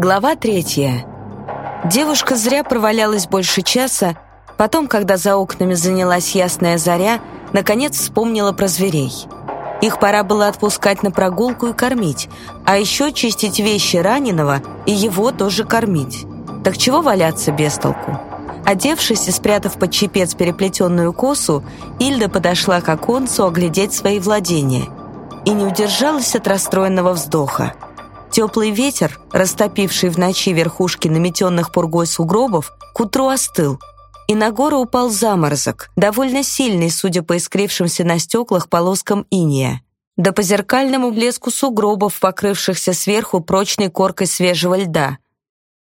Глава третья. Девушка зря провалялась больше часа, потом, когда за окнами занялась ясная заря, наконец вспомнила про зверей. Их пора было отпускать на прогулку и кормить, а еще чистить вещи раненого и его тоже кормить. Так чего валяться без толку? Одевшись и спрятав под чепец переплетенную косу, Ильда подошла к оконцу оглядеть свои владения и не удержалась от расстроенного вздоха. Теплый ветер, растопивший в ночи верхушки наметенных пургой сугробов, к утру остыл, и на гору упал заморозок, довольно сильный, судя по искрившимся на стеклах полоскам иния, да по зеркальному блеску сугробов, покрывшихся сверху прочной коркой свежего льда.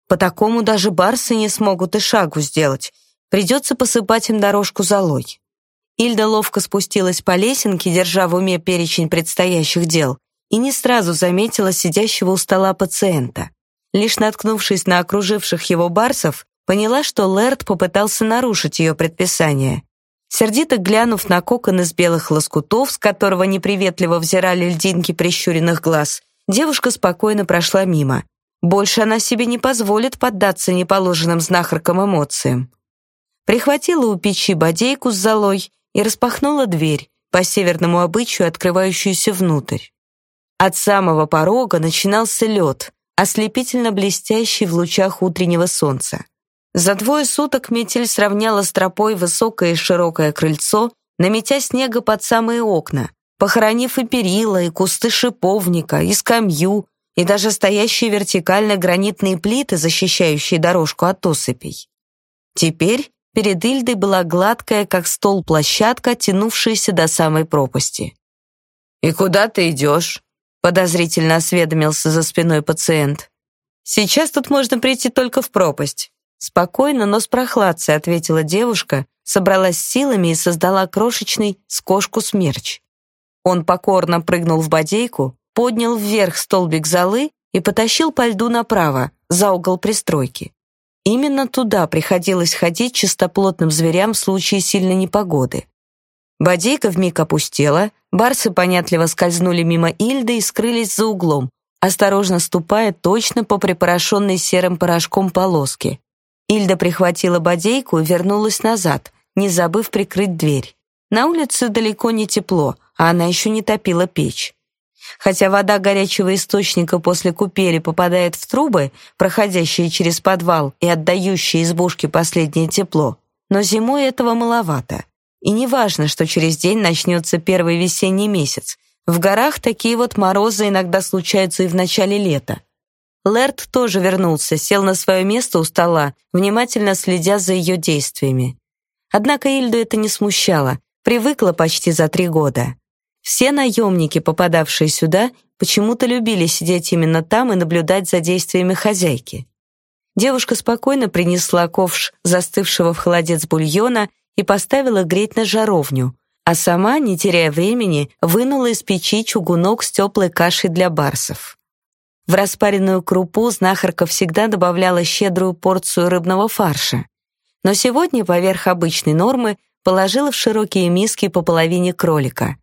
По такому даже барсы не смогут и шагу сделать, придется посыпать им дорожку золой. Ильда ловко спустилась по лесенке, держа в уме перечень предстоящих дел, и не сразу заметила сидящего у стола пациента. Лишь наткнувшись на окруживших его барсов, поняла, что Лэрд попытался нарушить ее предписание. Сердито глянув на кокон из белых лоскутов, с которого неприветливо взирали льдинки прищуренных глаз, девушка спокойно прошла мимо. Больше она себе не позволит поддаться неположенным знахаркам эмоциям. Прихватила у печи бодейку с золой и распахнула дверь, по северному обычаю открывающуюся внутрь. От самого порога начинался лед, ослепительно блестящий в лучах утреннего солнца. За двое суток метель сравняла с тропой высокое и широкое крыльцо, наметя снега под самые окна, похоронив и перила, и кусты шиповника, и скамью, и даже стоящие вертикально гранитные плиты, защищающие дорожку от осыпей. Теперь перед Ильдой была гладкая, как стол, площадка, тянувшаяся до самой пропасти. «И куда ты идешь?» Подозрительно осведомился за спиной пациент. Сейчас тут можно прийти только в пропасть. Спокойно, но с прохладцей ответила девушка, собралась силами и создала крошечный скошку-смерч. Он покорно прыгнул в бодейку, поднял вверх столбик золы и потащил по льду направо, за угол пристройки. Именно туда приходилось ходить чистоплотным зверям в случае сильной непогоды. Бодейка вмиг опустела, барсы понятливо скользнули мимо Ильды и скрылись за углом, осторожно ступая точно по припорошенной серым порошком полоске. Ильда прихватила бодейку и вернулась назад, не забыв прикрыть дверь. На улице далеко не тепло, а она еще не топила печь. Хотя вода горячего источника после купели попадает в трубы, проходящие через подвал и отдающие избушке последнее тепло, но зимой этого маловато. И не важно, что через день начнется первый весенний месяц. В горах такие вот морозы иногда случаются и в начале лета. Лэрд тоже вернулся, сел на свое место у стола, внимательно следя за ее действиями. Однако Ильду это не смущало, привыкла почти за три года. Все наемники, попадавшие сюда, почему-то любили сидеть именно там и наблюдать за действиями хозяйки. Девушка спокойно принесла ковш застывшего в холодец бульона и поставила греть на жаровню, а сама, не теряя времени, вынула из печи чугунок с теплой кашей для барсов. В распаренную крупу знахарка всегда добавляла щедрую порцию рыбного фарша. Но сегодня поверх обычной нормы положила в широкие миски по половине кролика.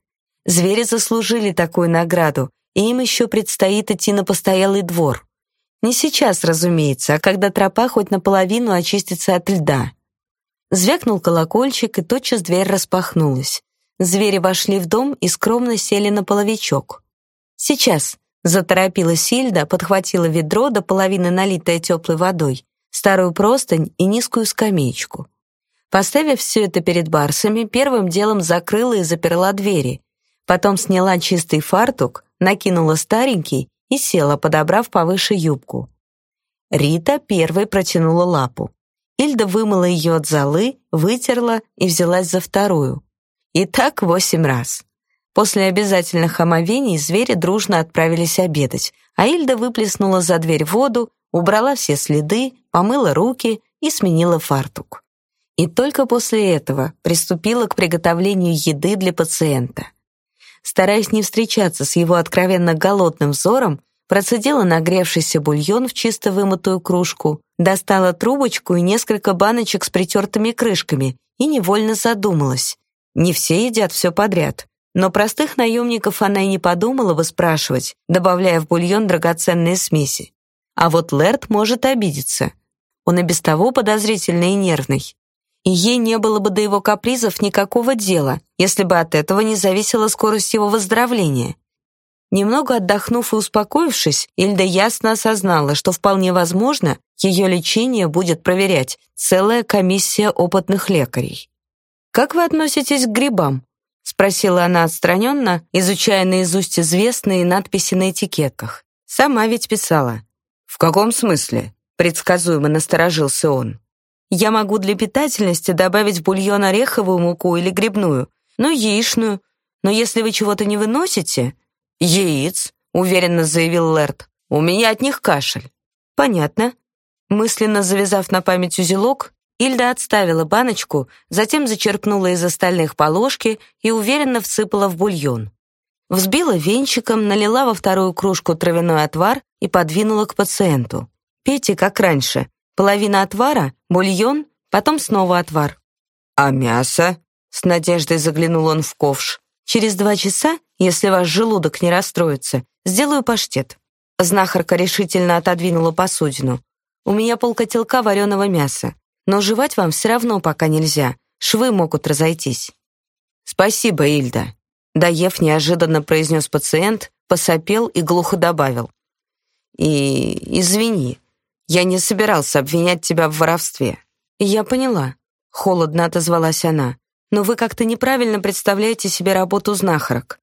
Звери заслужили такую награду, и им еще предстоит идти на постоялый двор. Не сейчас, разумеется, а когда тропа хоть наполовину очистится от льда. Звякнул колокольчик, и тотчас дверь распахнулась. Звери вошли в дом и скромно сели на половичок. «Сейчас», — заторопила Сильда, подхватила ведро до половины налитое теплой водой, старую простынь и низкую скамеечку. Поставив все это перед барсами, первым делом закрыла и заперла двери. Потом сняла чистый фартук, накинула старенький и села, подобрав повыше юбку. Рита первой протянула лапу. Ильда вымыла ее от золы, вытерла и взялась за вторую. И так восемь раз. После обязательных омовений звери дружно отправились обедать, а Ильда выплеснула за дверь воду, убрала все следы, помыла руки и сменила фартук. И только после этого приступила к приготовлению еды для пациента. Стараясь не встречаться с его откровенно голодным взором, процедила нагревшийся бульон в чисто вымытую кружку, достала трубочку и несколько баночек с притертыми крышками и невольно задумалась. Не все едят все подряд. Но простых наемников она и не подумала бы спрашивать, добавляя в бульон драгоценные смеси. А вот Лэрд может обидеться. Он и без того подозрительный и нервный. И ей не было бы до его капризов никакого дела, если бы от этого не зависела скорость его выздоровления. Немного отдохнув и успокоившись, Ильда ясно осознала, что вполне возможно, ее лечение будет проверять целая комиссия опытных лекарей. «Как вы относитесь к грибам?» — спросила она отстраненно, изучая наизусть известные надписи на этикетках. «Сама ведь писала». «В каком смысле?» — предсказуемо насторожился он. «Я могу для питательности добавить в бульон ореховую муку или грибную, ну, яичную. Но если вы чего-то не выносите, «Яиц», — уверенно заявил Лэрд. «У меня от них кашель». «Понятно». Мысленно завязав на память узелок, Ильда отставила баночку, затем зачерпнула из остальных по ложке и уверенно всыпала в бульон. Взбила венчиком, налила во вторую кружку травяной отвар и подвинула к пациенту. Пейте, как раньше. Половина отвара, бульон, потом снова отвар. «А мясо?» — с надеждой заглянул он в ковш. Через два часа, если ваш желудок не расстроится, сделаю паштет». Знахарка решительно отодвинула посудину. «У меня полкотелка вареного мяса, но жевать вам все равно пока нельзя, швы могут разойтись». «Спасибо, Ильда», — доев неожиданно произнес пациент, посопел и глухо добавил. «И извини, я не собирался обвинять тебя в воровстве». «Я поняла», — холодно отозвалась она но вы как-то неправильно представляете себе работу знахарок.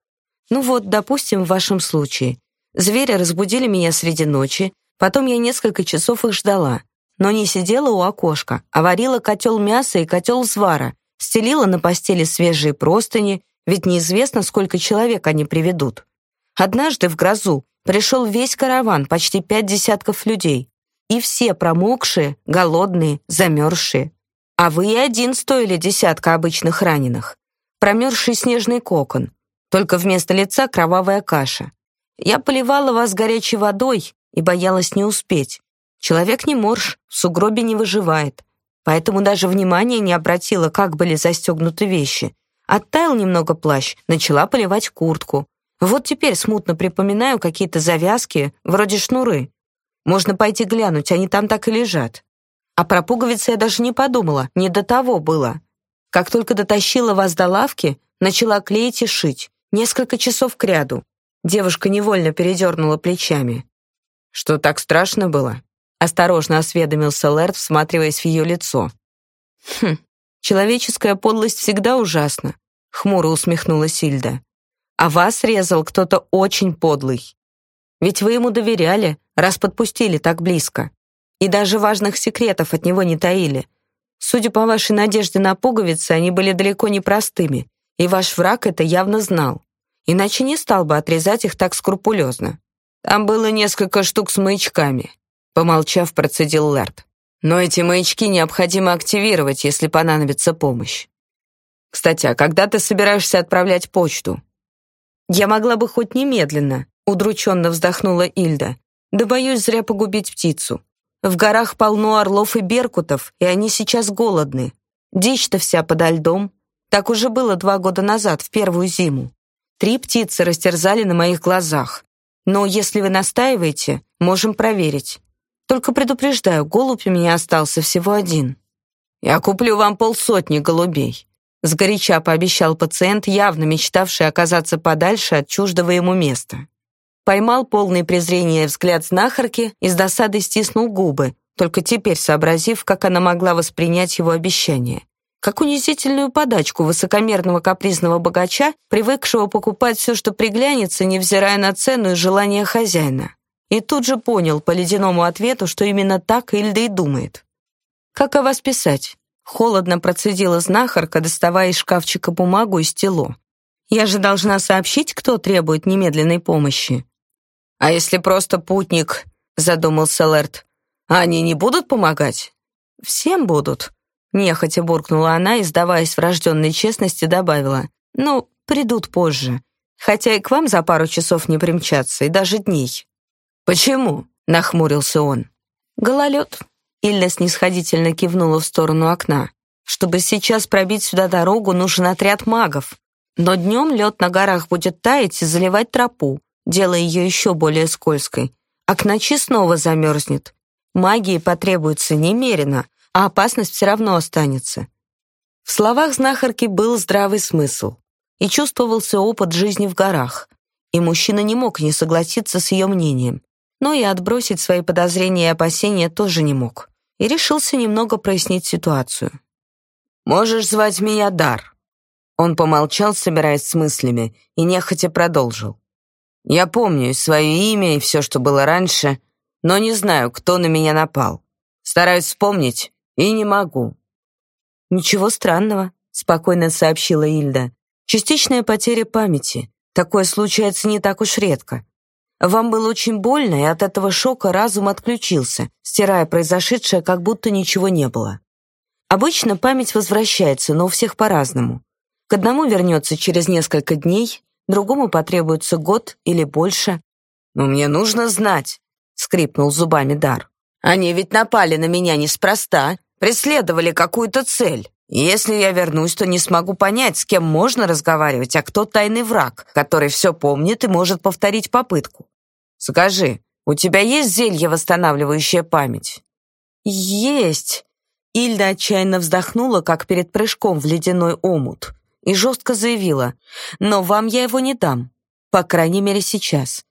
Ну вот, допустим, в вашем случае. Звери разбудили меня среди ночи, потом я несколько часов их ждала, но не сидела у окошка, а варила котел мяса и котел свара, стелила на постели свежие простыни, ведь неизвестно, сколько человек они приведут. Однажды в грозу пришел весь караван, почти пять десятков людей, и все промокшие, голодные, замерзшие. А вы и один стоили десятка обычных раненых. Промерзший снежный кокон, только вместо лица кровавая каша. Я поливала вас горячей водой и боялась не успеть. Человек не морж, в сугробе не выживает. Поэтому даже внимания не обратила, как были застегнуты вещи. Оттаял немного плащ, начала поливать куртку. Вот теперь смутно припоминаю какие-то завязки, вроде шнуры. Можно пойти глянуть, они там так и лежат. А про пуговицы я даже не подумала, не до того было. Как только дотащила вас до лавки, начала клеить и шить. Несколько часов кряду. Девушка невольно передернула плечами. «Что так страшно было?» Осторожно осведомился Лэрд, всматриваясь в ее лицо. «Хм, человеческая подлость всегда ужасна», — хмуро усмехнулась Сильда. «А вас резал кто-то очень подлый. Ведь вы ему доверяли, раз подпустили так близко и даже важных секретов от него не таили. Судя по вашей надежде на пуговицы, они были далеко не простыми, и ваш враг это явно знал. Иначе не стал бы отрезать их так скрупулезно. Там было несколько штук с маячками, помолчав, процедил Лэрд. Но эти маячки необходимо активировать, если понадобится помощь. Кстати, а когда ты собираешься отправлять почту? Я могла бы хоть немедленно, удрученно вздохнула Ильда. Да боюсь зря погубить птицу. В горах полно орлов и беркутов, и они сейчас голодны. Дичь-то вся подо льдом. Так уже было два года назад, в первую зиму. Три птицы растерзали на моих глазах. Но если вы настаиваете, можем проверить. Только предупреждаю, голубь у меня остался всего один. Я куплю вам полсотни голубей. Сгоряча пообещал пациент, явно мечтавший оказаться подальше от чуждого ему места. Поймал полный презрения взгляд знахарки и с досадой стиснул губы, только теперь сообразив, как она могла воспринять его обещание. Как унизительную подачку высокомерного капризного богача, привыкшего покупать все, что приглянется, невзирая на цену и желание хозяина. И тут же понял по ледяному ответу, что именно так Ильда и думает. «Как о вас писать?» Холодно процедила знахарка, доставая из шкафчика бумагу и стело. «Я же должна сообщить, кто требует немедленной помощи». «А если просто путник?» — задумался. «А они не будут помогать?» «Всем будут», — нехотя буркнула она и, сдаваясь врожденной честности, добавила. «Ну, придут позже. Хотя и к вам за пару часов не примчатся, и даже дней». «Почему?» — нахмурился он. «Гололед». Илья снисходительно кивнула в сторону окна. «Чтобы сейчас пробить сюда дорогу, нужен отряд магов. Но днем лед на горах будет таять и заливать тропу делая ее еще более скользкой. а к ночи снова замерзнет. Магии потребуется немерено, а опасность все равно останется. В словах знахарки был здравый смысл, и чувствовался опыт жизни в горах, и мужчина не мог не согласиться с ее мнением, но и отбросить свои подозрения и опасения тоже не мог, и решился немного прояснить ситуацию. «Можешь звать меня Дар». Он помолчал, собираясь с мыслями, и нехотя продолжил. «Я помню свое имя и все, что было раньше, но не знаю, кто на меня напал. Стараюсь вспомнить и не могу». «Ничего странного», — спокойно сообщила Ильда. «Частичная потеря памяти. Такое случается не так уж редко. Вам было очень больно, и от этого шока разум отключился, стирая произошедшее, как будто ничего не было. Обычно память возвращается, но у всех по-разному. К одному вернется через несколько дней, другому потребуется год или больше. «Но мне нужно знать», — скрипнул зубами Дар. «Они ведь напали на меня неспроста, преследовали какую-то цель. Если я вернусь, то не смогу понять, с кем можно разговаривать, а кто тайный враг, который все помнит и может повторить попытку. Скажи, у тебя есть зелье, восстанавливающее память?» «Есть!» Ильда отчаянно вздохнула, как перед прыжком в ледяной омут, и жестко заявила, «Но вам я его не дам, по крайней мере сейчас».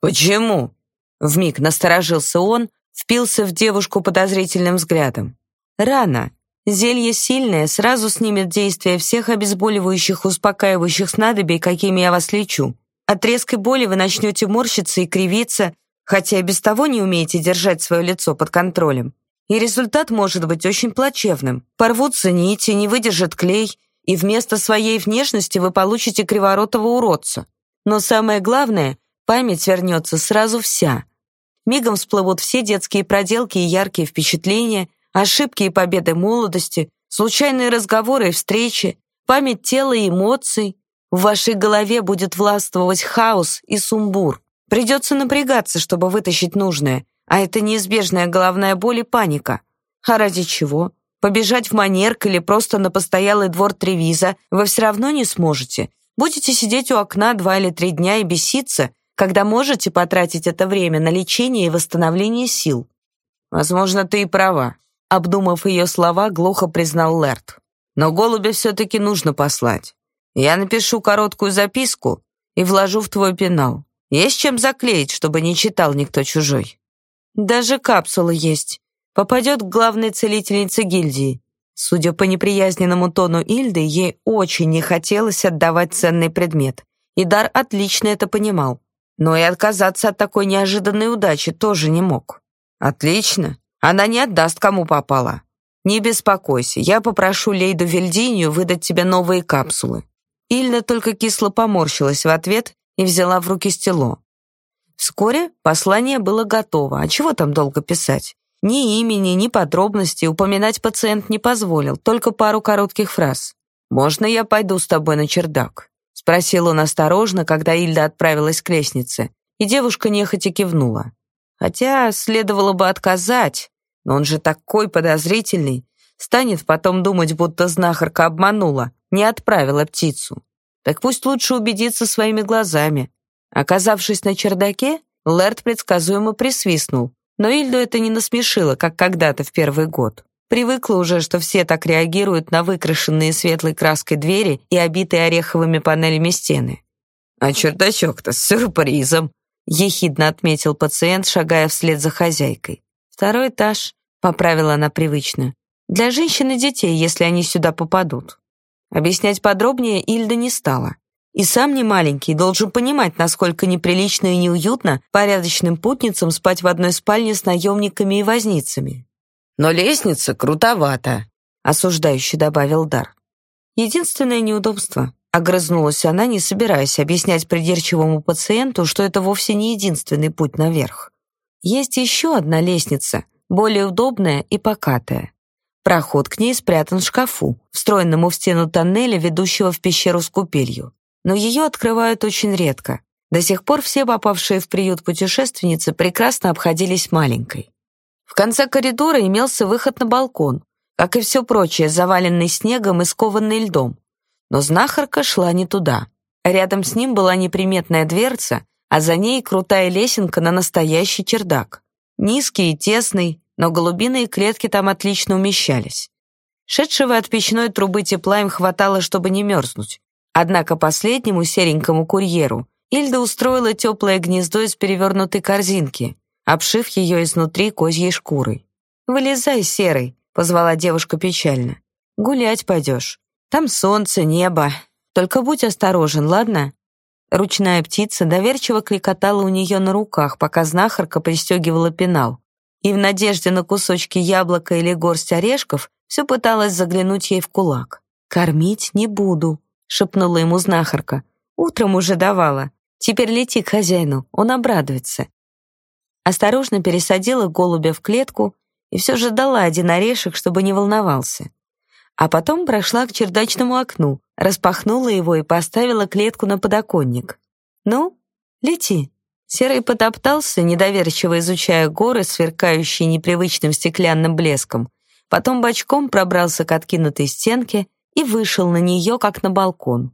«Почему?» Вмиг насторожился он, впился в девушку подозрительным взглядом. «Рано. Зелье сильное, сразу снимет действие всех обезболивающих, успокаивающих снадобий, какими я вас лечу. От резкой боли вы начнете морщиться и кривиться, хотя и без того не умеете держать свое лицо под контролем. И результат может быть очень плачевным. Порвутся нити, не выдержит клей, и вместо своей внешности вы получите криворотого уродца. Но самое главное, память вернется сразу вся. Мигом всплывут все детские проделки и яркие впечатления – ошибки и победы молодости, случайные разговоры и встречи, память тела и эмоций. В вашей голове будет властвовать хаос и сумбур. Придется напрягаться, чтобы вытащить нужное, а это неизбежная головная боль и паника. А ради чего? Побежать в манерк или просто на постоялый двор Тревиза вы все равно не сможете. Будете сидеть у окна два или три дня и беситься, когда можете потратить это время на лечение и восстановление сил. Возможно, ты и права. Обдумав ее слова, глухо признал Лерт. «Но голубя все-таки нужно послать. Я напишу короткую записку и вложу в твой пенал. Есть чем заклеить, чтобы не читал никто чужой». «Даже капсула есть. Попадет к главной целительнице гильдии». Судя по неприязненному тону Ильды, ей очень не хотелось отдавать ценный предмет. И Дар отлично это понимал. Но и отказаться от такой неожиданной удачи тоже не мог. «Отлично. Она не отдаст, кому попало. Не беспокойся, я попрошу Лейду Вельдинию выдать тебе новые капсулы». Ильна только кисло поморщилась в ответ и взяла в руки стело. Вскоре послание было готово, а чего там долго писать? Ни имени, ни подробностей упоминать пациент не позволил, только пару коротких фраз. «Можно я пойду с тобой на чердак?» — спросил он осторожно, когда Ильда отправилась к лестнице, и девушка нехотя кивнула. Хотя следовало бы отказать, но он же такой подозрительный. Станет потом думать, будто знахарка обманула, не отправила птицу. Так пусть лучше убедиться своими глазами. Оказавшись на чердаке, Лэрд предсказуемо присвистнул, но Ильду это не насмешило, как когда-то в первый год. Привыкла уже, что все так реагируют на выкрашенные светлой краской двери и обитые ореховыми панелями стены. «А чердачок-то с сюрпризом», — ехидно отметил пациент, шагая вслед за хозяйкой. «Второй этаж», — поправила она привычно. «Для женщин и детей, если они сюда попадут». Объяснять подробнее Ильда не стала. И сам не маленький должен понимать, насколько неприлично и неуютно порядочным путницам спать в одной спальне с наемниками и возницами. «Но лестница крутовата», — осуждающе добавил Дар. «Единственное неудобство», — огрызнулась она, не собираясь объяснять придирчивому пациенту, что это вовсе не единственный путь наверх. Есть еще одна лестница, более удобная и покатая. Проход к ней спрятан в шкафу, встроенному в стену тоннеля, ведущего в пещеру с купелью. Но ее открывают очень редко. До сих пор все попавшие в приют путешественницы прекрасно обходились маленькой. В конце коридора имелся выход на балкон, как и все прочее, заваленный снегом и скованный льдом. Но знахарка шла не туда. Рядом с ним была неприметная дверца, а за ней крутая лесенка на настоящий чердак. Низкий и тесный, но голубиные клетки там отлично умещались. Шедшего от печной трубы тепла им хватало, чтобы не мерзнуть. Однако последнему серенькому курьеру Ильда устроила теплое гнездо из перевернутой корзинки, обшив ее изнутри козьей шкурой. «Вылезай, серый», — позвала девушка печально. «Гулять пойдешь. Там солнце, небо. Только будь осторожен, ладно?» Ручная птица доверчиво кликотала у нее на руках, пока знахарка пристегивала пенал. И в надежде на кусочки яблока или горсть орешков все пыталась заглянуть ей в кулак. «Кормить не буду», — шепнула ему знахарка. «Утром уже давала. Теперь лети к хозяину, он обрадуется». Осторожно пересадила голубя в клетку и все же дала один орешек, чтобы не волновался. А потом прошла к чердачному окну, распахнула его и поставила клетку на подоконник. «Ну, лети». Серый потоптался, недоверчиво изучая горы, сверкающие непривычным стеклянным блеском. Потом бочком пробрался к откинутой стенке и вышел на нее, как на балкон.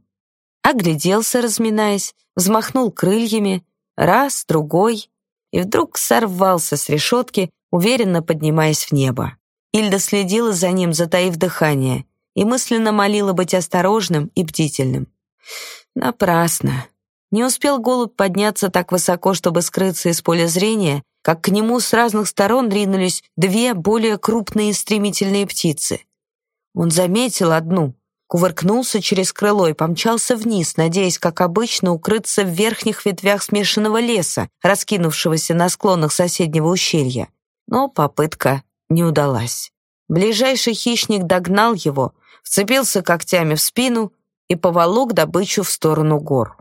Огляделся, разминаясь, взмахнул крыльями, раз, другой, и вдруг сорвался с решетки, уверенно поднимаясь в небо. Ильда следила за ним, затаив дыхание, и мысленно молила быть осторожным и бдительным. Напрасно. Не успел голубь подняться так высоко, чтобы скрыться из поля зрения, как к нему с разных сторон ринулись две более крупные и стремительные птицы. Он заметил одну, кувыркнулся через крыло и помчался вниз, надеясь, как обычно, укрыться в верхних ветвях смешанного леса, раскинувшегося на склонах соседнего ущелья. Но попытка не удалась. Ближайший хищник догнал его, вцепился когтями в спину и поволок добычу в сторону гор.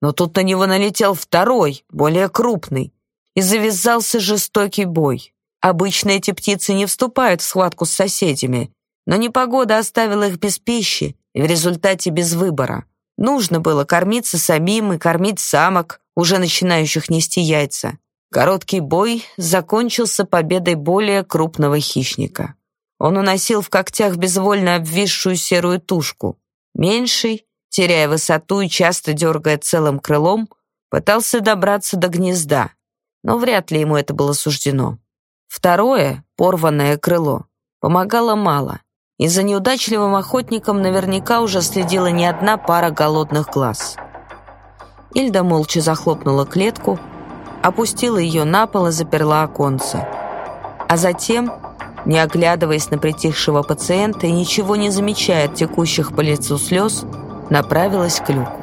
Но тут на него налетел второй, более крупный, и завязался жестокий бой. Обычно эти птицы не вступают в схватку с соседями, но непогода оставила их без пищи и в результате без выбора. Нужно было кормиться самим и кормить самок, уже начинающих нести яйца. Короткий бой закончился победой более крупного хищника. Он уносил в когтях безвольно обвисшую серую тушку. Меньший теряя высоту и часто дергая целым крылом, пытался добраться до гнезда, но вряд ли ему это было суждено. Второе, порванное крыло, помогало мало, и за неудачливым охотником наверняка уже следила не одна пара голодных глаз. Ильда молча захлопнула клетку, опустила ее на пол и заперла оконце. А затем, не оглядываясь на притихшего пациента и ничего не замечая от текущих по лицу слез, направилась к люку.